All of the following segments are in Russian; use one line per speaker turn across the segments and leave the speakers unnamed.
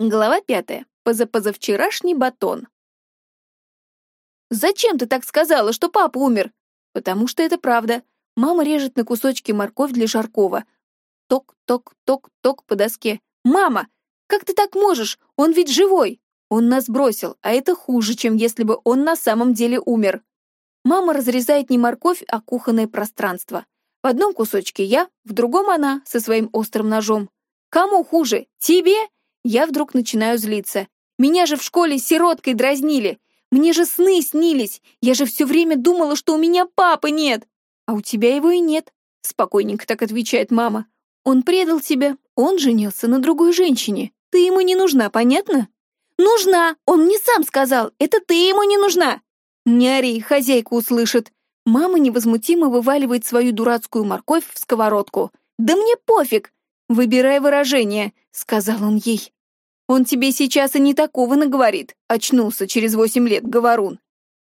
Глава пятая. Позапозавчерашний батон. «Зачем ты так сказала, что папа умер?» «Потому что это правда. Мама режет на кусочки морковь для жаркого. Ток-ток-ток-ток по доске. Мама, как ты так можешь? Он ведь живой!» Он нас бросил, а это хуже, чем если бы он на самом деле умер. Мама разрезает не морковь, а кухонное пространство. В одном кусочке я, в другом она со своим острым ножом. Кому хуже? Тебе я вдруг начинаю злиться. Меня же в школе сироткой дразнили. Мне же сны снились. Я же все время думала, что у меня папы нет. А у тебя его и нет. Спокойненько так отвечает мама. Он предал тебя. Он женился на другой женщине. Ты ему не нужна, понятно? Нужна. Он мне сам сказал. Это ты ему не нужна. Не ори, хозяйка услышит. Мама невозмутимо вываливает свою дурацкую морковь в сковородку. «Да мне пофиг! Выбирай выражение», — сказал он ей. Он тебе сейчас и не такого наговорит. Очнулся через восемь лет, говорун.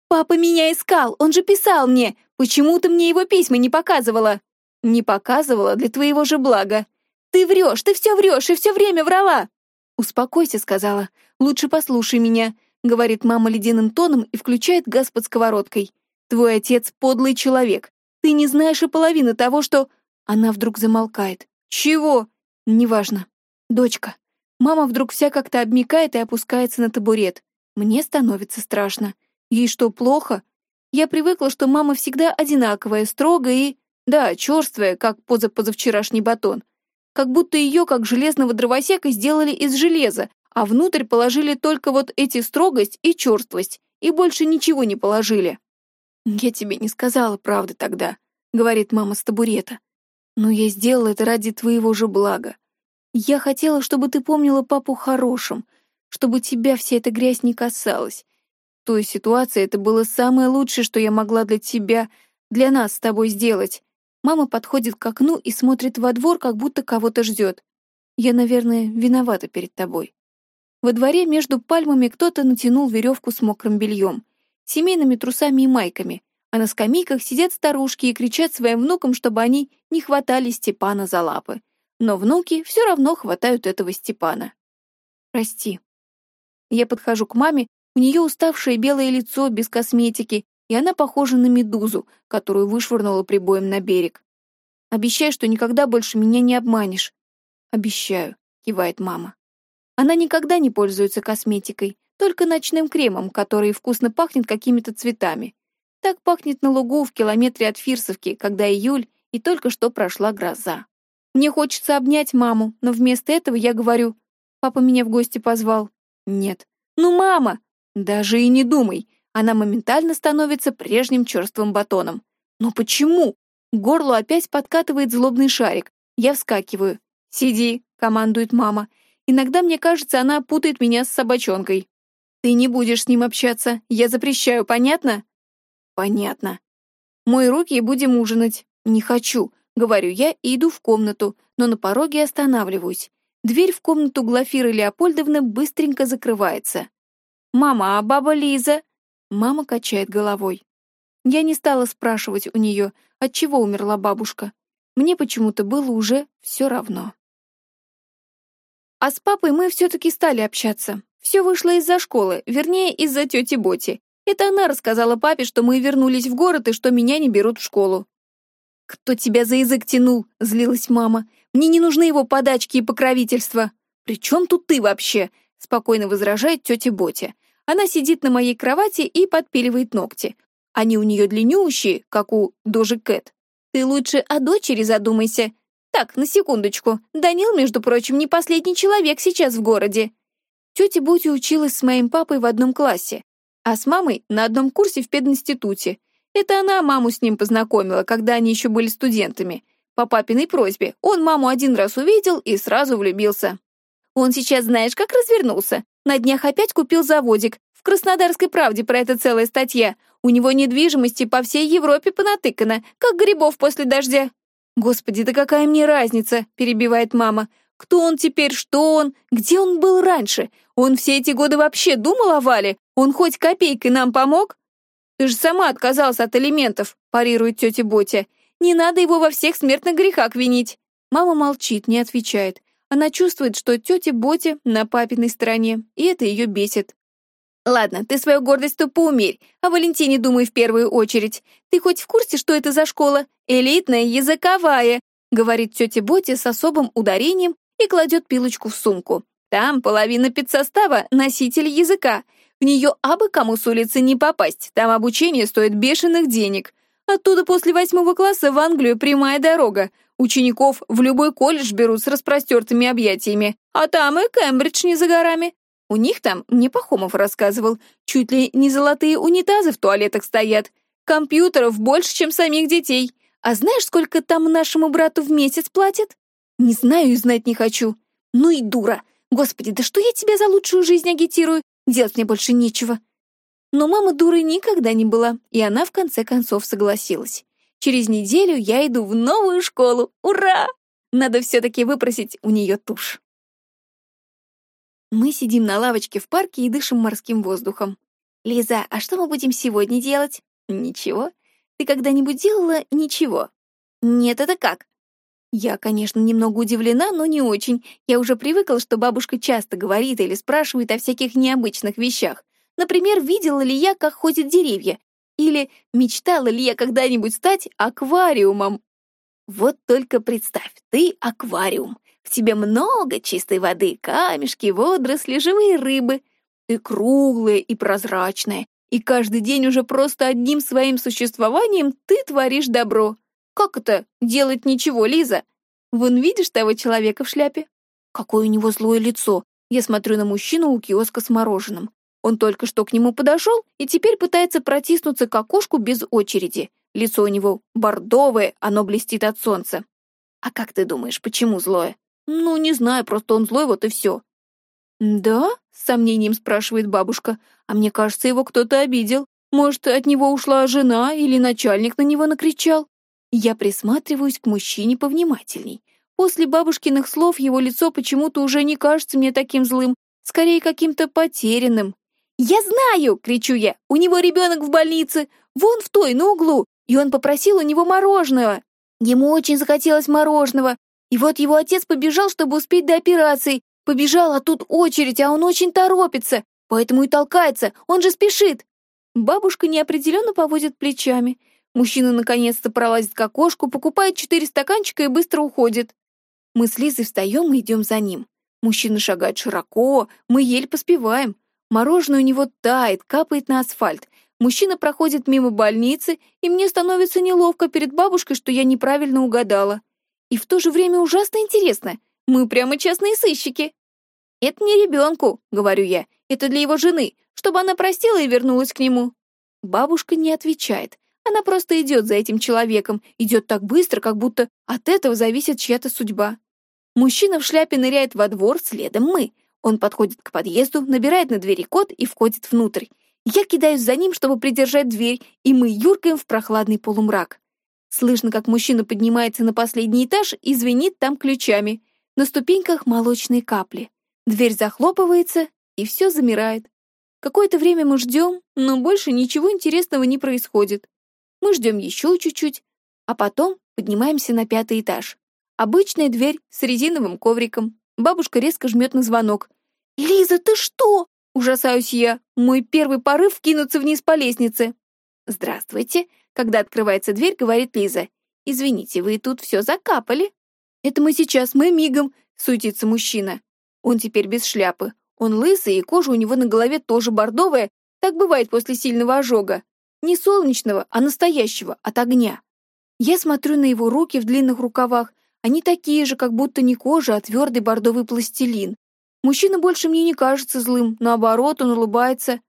Папа меня искал, он же писал мне. Почему ты мне его письма не показывала? Не показывала для твоего же блага. Ты врешь, ты все врешь и все время врала. Успокойся, сказала. Лучше послушай меня, говорит мама ледяным тоном и включает газ под сковородкой. Твой отец подлый человек. Ты не знаешь и половины того, что... Она вдруг замолкает. Чего? Неважно. Дочка, Мама вдруг вся как-то обмикает и опускается на табурет. Мне становится страшно. Ей что, плохо? Я привыкла, что мама всегда одинаковая, строгая и... Да, черствая, как позапозавчерашний батон. Как будто ее, как железного дровосека, сделали из железа, а внутрь положили только вот эти строгость и черствость, и больше ничего не положили. «Я тебе не сказала правды тогда», — говорит мама с табурета. «Но я сделала это ради твоего же блага. Я хотела, чтобы ты помнила папу хорошим, чтобы тебя вся эта грязь не касалась. В той ситуации это было самое лучшее, что я могла для тебя, для нас с тобой сделать. Мама подходит к окну и смотрит во двор, как будто кого-то ждет. Я, наверное, виновата перед тобой. Во дворе между пальмами кто-то натянул веревку с мокрым бельем, семейными трусами и майками, а на скамейках сидят старушки и кричат своим внукам, чтобы они не хватали Степана за лапы но внуки все равно хватают этого Степана. Прости. Я подхожу к маме, у нее уставшее белое лицо, без косметики, и она похожа на медузу, которую вышвырнула прибоем на берег. Обещай, что никогда больше меня не обманешь. Обещаю, кивает мама. Она никогда не пользуется косметикой, только ночным кремом, который вкусно пахнет какими-то цветами. Так пахнет на лугу в километре от Фирсовки, когда июль и только что прошла гроза. Мне хочется обнять маму, но вместо этого я говорю, папа меня в гости позвал. Нет. Ну, мама! Даже и не думай. Она моментально становится прежним черствым батоном. Но почему? К горлу опять подкатывает злобный шарик. Я вскакиваю. «Сиди», — командует мама. Иногда, мне кажется, она путает меня с собачонкой. «Ты не будешь с ним общаться. Я запрещаю, понятно?» «Понятно. Мой руки и будем ужинать. Не хочу. Говорю я и иду в комнату, но на пороге останавливаюсь. Дверь в комнату Глафиры Леопольдовны быстренько закрывается. «Мама, а баба Лиза?» Мама качает головой. Я не стала спрашивать у нее, от чего умерла бабушка. Мне почему-то было уже все равно. А с папой мы все-таки стали общаться. Все вышло из-за школы, вернее, из-за тети Боти. Это она рассказала папе, что мы вернулись в город и что меня не берут в школу. «Кто тебя за язык тянул?» — злилась мама. «Мне не нужны его подачки и покровительства». «При чем тут ты вообще?» — спокойно возражает тетя Ботя. Она сидит на моей кровати и подпиливает ногти. Они у нее длиннющие, как у Дожи Кэт. «Ты лучше о дочери задумайся. Так, на секундочку. Данил, между прочим, не последний человек сейчас в городе». Тетя Ботя училась с моим папой в одном классе, а с мамой на одном курсе в пединституте. Это она маму с ним познакомила, когда они еще были студентами. По папиной просьбе. Он маму один раз увидел и сразу влюбился. Он сейчас знаешь, как развернулся. На днях опять купил заводик. В Краснодарской правде про это целая статья. У него недвижимости по всей Европе понатыкано, как грибов после дождя. «Господи, да какая мне разница?» — перебивает мама. «Кто он теперь, что он, где он был раньше? Он все эти годы вообще думал о Вале? Он хоть копейкой нам помог?» «Ты же сама отказался от элементов», — парирует тетя Ботя. «Не надо его во всех смертных грехах винить». Мама молчит, не отвечает. Она чувствует, что тетя Боти на папиной стороне, и это ее бесит. «Ладно, ты свою гордость-то поумерь, о Валентине думай в первую очередь. Ты хоть в курсе, что это за школа? Элитная, языковая», говорит тетя Боти с особым ударением и кладет пилочку в сумку. Там половина педсостава — носитель языка. В нее абы кому с улицы не попасть, там обучение стоит бешеных денег. Оттуда после восьмого класса в Англию прямая дорога. Учеников в любой колледж берут с распростертыми объятиями, а там и Кембридж не за горами. У них там, мне Пахомов рассказывал, чуть ли не золотые унитазы в туалетах стоят. Компьютеров больше, чем самих детей. А знаешь, сколько там нашему брату в месяц платят? Не знаю и знать не хочу. Ну и дура. Господи, да что я тебя за лучшую жизнь агитирую? Делать мне больше нечего. Но мама дурой никогда не была, и она в конце концов согласилась. Через неделю я иду в новую школу. Ура! Надо все-таки выпросить у нее тушь. Мы сидим на лавочке в парке и дышим морским воздухом. «Лиза, а что мы будем сегодня делать?» «Ничего. Ты когда-нибудь делала ничего?» «Нет, это как?» Я, конечно, немного удивлена, но не очень. Я уже привыкла, что бабушка часто говорит или спрашивает о всяких необычных вещах. Например, видела ли я, как ходят деревья? Или мечтала ли я когда-нибудь стать аквариумом? Вот только представь, ты аквариум. В тебе много чистой воды, камешки, водоросли, живые рыбы. Ты круглая и прозрачная, и каждый день уже просто одним своим существованием ты творишь добро. Как это делать ничего, Лиза? Вон видишь того человека в шляпе? Какое у него злое лицо. Я смотрю на мужчину у киоска с мороженым. Он только что к нему подошел и теперь пытается протиснуться к окошку без очереди. Лицо у него бордовое, оно блестит от солнца. А как ты думаешь, почему злое? Ну, не знаю, просто он злой, вот и все. Да? С сомнением спрашивает бабушка. А мне кажется, его кто-то обидел. Может, от него ушла жена или начальник на него накричал? Я присматриваюсь к мужчине повнимательней. После бабушкиных слов его лицо почему-то уже не кажется мне таким злым, скорее каким-то потерянным. «Я знаю!» — кричу я. «У него ребенок в больнице, вон в той, на углу, и он попросил у него мороженого. Ему очень захотелось мороженого, и вот его отец побежал, чтобы успеть до операции. Побежал, а тут очередь, а он очень торопится, поэтому и толкается, он же спешит». Бабушка неопределенно поводит плечами. Мужчина наконец-то пролазит к окошку, покупает четыре стаканчика и быстро уходит. Мы с Лизой встаем и идем за ним. Мужчина шагает широко, мы еле поспеваем. Мороженое у него тает, капает на асфальт. Мужчина проходит мимо больницы, и мне становится неловко перед бабушкой, что я неправильно угадала. И в то же время ужасно интересно. Мы прямо частные сыщики. «Это не ребенку», — говорю я, — «это для его жены, чтобы она простила и вернулась к нему». Бабушка не отвечает. Она просто идет за этим человеком, идет так быстро, как будто от этого зависит чья-то судьба. Мужчина в шляпе ныряет во двор, следом мы. Он подходит к подъезду, набирает на двери код и входит внутрь. Я кидаюсь за ним, чтобы придержать дверь, и мы юркаем в прохладный полумрак. Слышно, как мужчина поднимается на последний этаж и звенит там ключами. На ступеньках молочные капли. Дверь захлопывается, и все замирает. Какое-то время мы ждем, но больше ничего интересного не происходит. Мы ждем еще чуть-чуть, а потом поднимаемся на пятый этаж. Обычная дверь с резиновым ковриком. Бабушка резко жмет на звонок. «Лиза, ты что?» — ужасаюсь я. Мой первый порыв — кинуться вниз по лестнице. «Здравствуйте», — когда открывается дверь, говорит Лиза. «Извините, вы тут все закапали». «Это мы сейчас, мы мигом», — суетится мужчина. Он теперь без шляпы. Он лысый, и кожа у него на голове тоже бордовая. Так бывает после сильного ожога. Не солнечного, а настоящего, от огня. Я смотрю на его руки в длинных рукавах. Они такие же, как будто не кожа, а твердый бордовый пластилин. Мужчина больше мне не кажется злым, наоборот, он улыбается.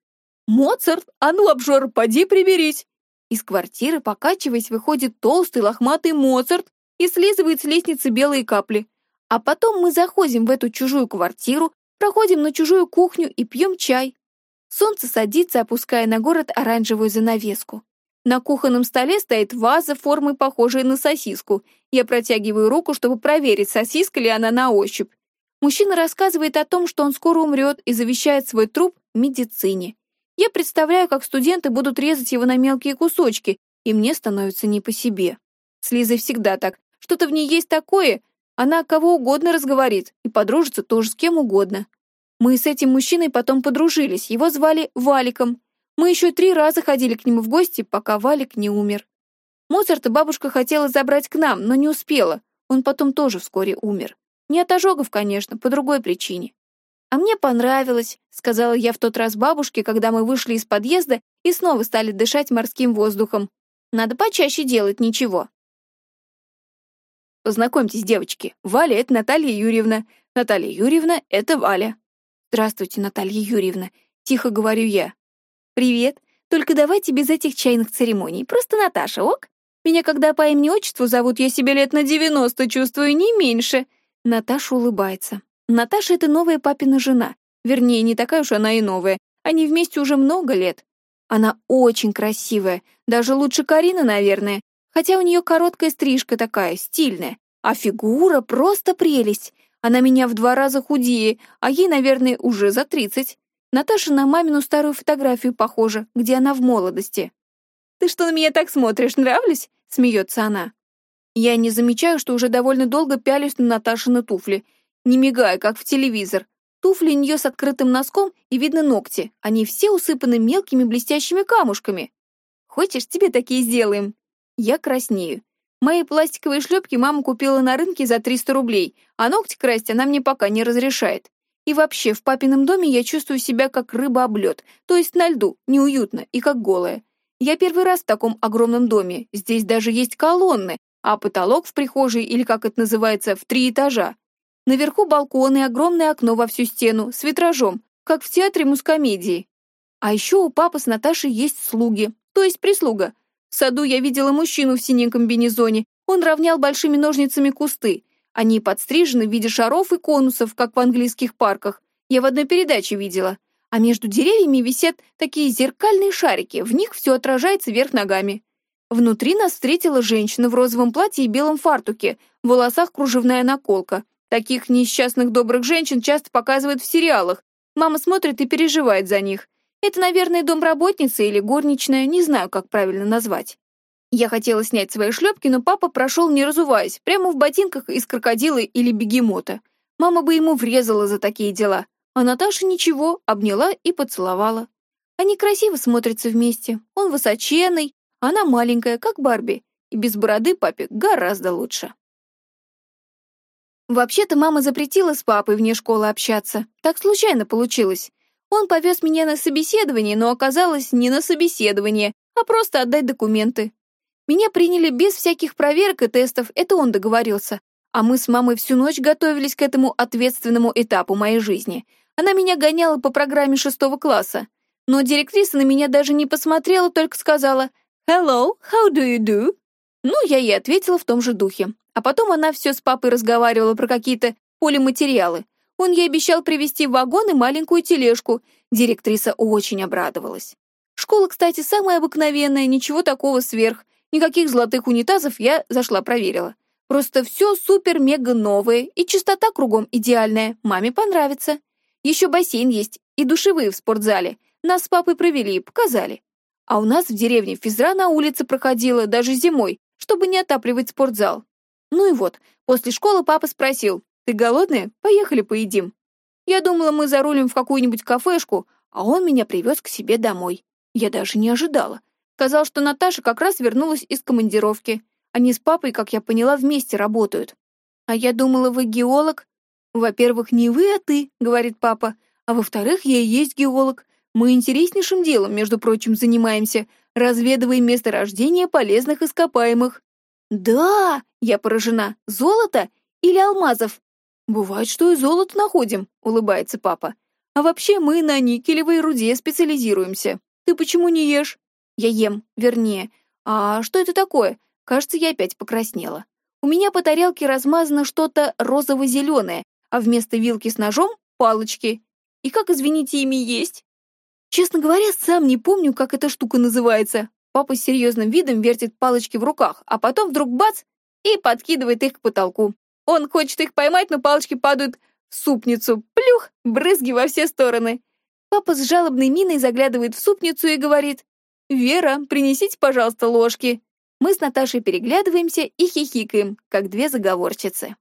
«Моцарт, а ну, обжор, поди приберись!» Из квартиры, покачиваясь, выходит толстый лохматый Моцарт и слизывает с лестницы белые капли. А потом мы заходим в эту чужую квартиру, проходим на чужую кухню и пьем чай. Солнце садится, опуская на город оранжевую занавеску. На кухонном столе стоит ваза формы, похожей на сосиску. Я протягиваю руку, чтобы проверить, сосиска ли она на ощупь. Мужчина рассказывает о том, что он скоро умрет и завещает свой труп медицине. Я представляю, как студенты будут резать его на мелкие кусочки, и мне становится не по себе. С Лизой всегда так. Что-то в ней есть такое, Она кого угодно разговорит и подружится тоже с кем угодно. Мы с этим мужчиной потом подружились, его звали Валиком. Мы еще три раза ходили к нему в гости, пока Валик не умер. Моцарта бабушка хотела забрать к нам, но не успела. Он потом тоже вскоре умер. Не от ожогов, конечно, по другой причине. «А мне понравилось», — сказала я в тот раз бабушке, когда мы вышли из подъезда и снова стали дышать морским воздухом. «Надо почаще делать ничего». Познакомьтесь, девочки, Валя — это Наталья Юрьевна, Наталья Юрьевна — это Валя. «Здравствуйте, Наталья Юрьевна», — тихо говорю я. «Привет. Только давайте без этих чайных церемоний. Просто Наташа, ок? Меня когда по имени-отчеству зовут, я себя лет на девяносто чувствую, не меньше». Наташа улыбается. Наташа — это новая папина жена. Вернее, не такая уж она и новая. Они вместе уже много лет. Она очень красивая, даже лучше Карины, наверное. Хотя у нее короткая стрижка такая, стильная. А фигура просто прелесть. Она меня в два раза худее, а ей, наверное, уже за тридцать. Наташа на мамину старую фотографию похожа, где она в молодости. «Ты что на меня так смотришь, нравлюсь?» — смеется она. Я не замечаю, что уже довольно долго пялюсь на Наташины туфли, не мигая, как в телевизор. Туфли у нее с открытым носком и видно ногти. Они все усыпаны мелкими блестящими камушками. Хочешь, тебе такие сделаем? Я краснею. Мои пластиковые шлепки мама купила на рынке за 300 рублей, а ногти красть она мне пока не разрешает. И вообще, в папином доме я чувствую себя как рыба об лед, то есть на льду, неуютно и как голая. Я первый раз в таком огромном доме, здесь даже есть колонны, а потолок в прихожей, или как это называется, в три этажа. Наверху балкон и огромное окно во всю стену, с витражом, как в театре мускомедии. А еще у папы с Наташей есть слуги, то есть прислуга. В саду я видела мужчину в синем комбинезоне, он равнял большими ножницами кусты, они подстрижены в виде шаров и конусов, как в английских парках. Я в одной передаче видела. А между деревьями висят такие зеркальные шарики, в них все отражается вверх ногами. Внутри нас встретила женщина в розовом платье и белом фартуке, в волосах кружевная наколка. Таких несчастных добрых женщин часто показывают в сериалах. Мама смотрит и переживает за них. Это, наверное, домработница или горничная, не знаю, как правильно назвать. Я хотела снять свои шлепки, но папа прошел, не разуваясь, прямо в ботинках из крокодила или бегемота. Мама бы ему врезала за такие дела. А Наташа ничего, обняла и поцеловала. Они красиво смотрятся вместе. Он высоченный, она маленькая, как Барби. И без бороды папе гораздо лучше. Вообще-то мама запретила с папой вне школы общаться. Так случайно получилось. Он повез меня на собеседование, но оказалось не на собеседование, а просто отдать документы. Меня приняли без всяких проверок и тестов, это он договорился. А мы с мамой всю ночь готовились к этому ответственному этапу моей жизни. Она меня гоняла по программе шестого класса. Но директриса на меня даже не посмотрела, только сказала «Hello, how do you do?» Ну, я ей ответила в том же духе. А потом она все с папой разговаривала про какие-то полиматериалы. Он ей обещал привезти вагон и маленькую тележку. Директриса очень обрадовалась. Школа, кстати, самая обыкновенная, ничего такого сверх. Никаких золотых унитазов я зашла проверила. Просто все супер-мега новое, и чистота кругом идеальная. Маме понравится. Еще бассейн есть, и душевые в спортзале. Нас с папой провели и показали. А у нас в деревне физра на улице проходила, даже зимой, чтобы не отапливать спортзал. Ну и вот, после школы папа спросил, «Ты голодная? Поехали поедим». Я думала, мы зарулим в какую-нибудь кафешку, а он меня привез к себе домой. Я даже не ожидала. Сказал, что Наташа как раз вернулась из командировки. Они с папой, как я поняла, вместе работают. А я думала, вы геолог. Во-первых, не вы, а ты, говорит папа. А во-вторых, я и есть геолог. Мы интереснейшим делом, между прочим, занимаемся. Разведываем месторождение полезных ископаемых. Да, я поражена. Золото или алмазов? Бывает, что и золото находим, улыбается папа. А вообще мы на никелевой руде специализируемся. Ты почему не ешь? Я ем, вернее. А что это такое? Кажется, я опять покраснела. У меня по тарелке размазано что-то розово-зеленое, а вместо вилки с ножом — палочки. И как, извините, ими есть? Честно говоря, сам не помню, как эта штука называется. Папа с серьезным видом вертит палочки в руках, а потом вдруг бац и подкидывает их к потолку. Он хочет их поймать, но палочки падают в супницу. Плюх, брызги во все стороны. Папа с жалобной миной заглядывает в супницу и говорит, «Вера, принесите, пожалуйста, ложки». Мы с Наташей переглядываемся и хихикаем, как две заговорщицы.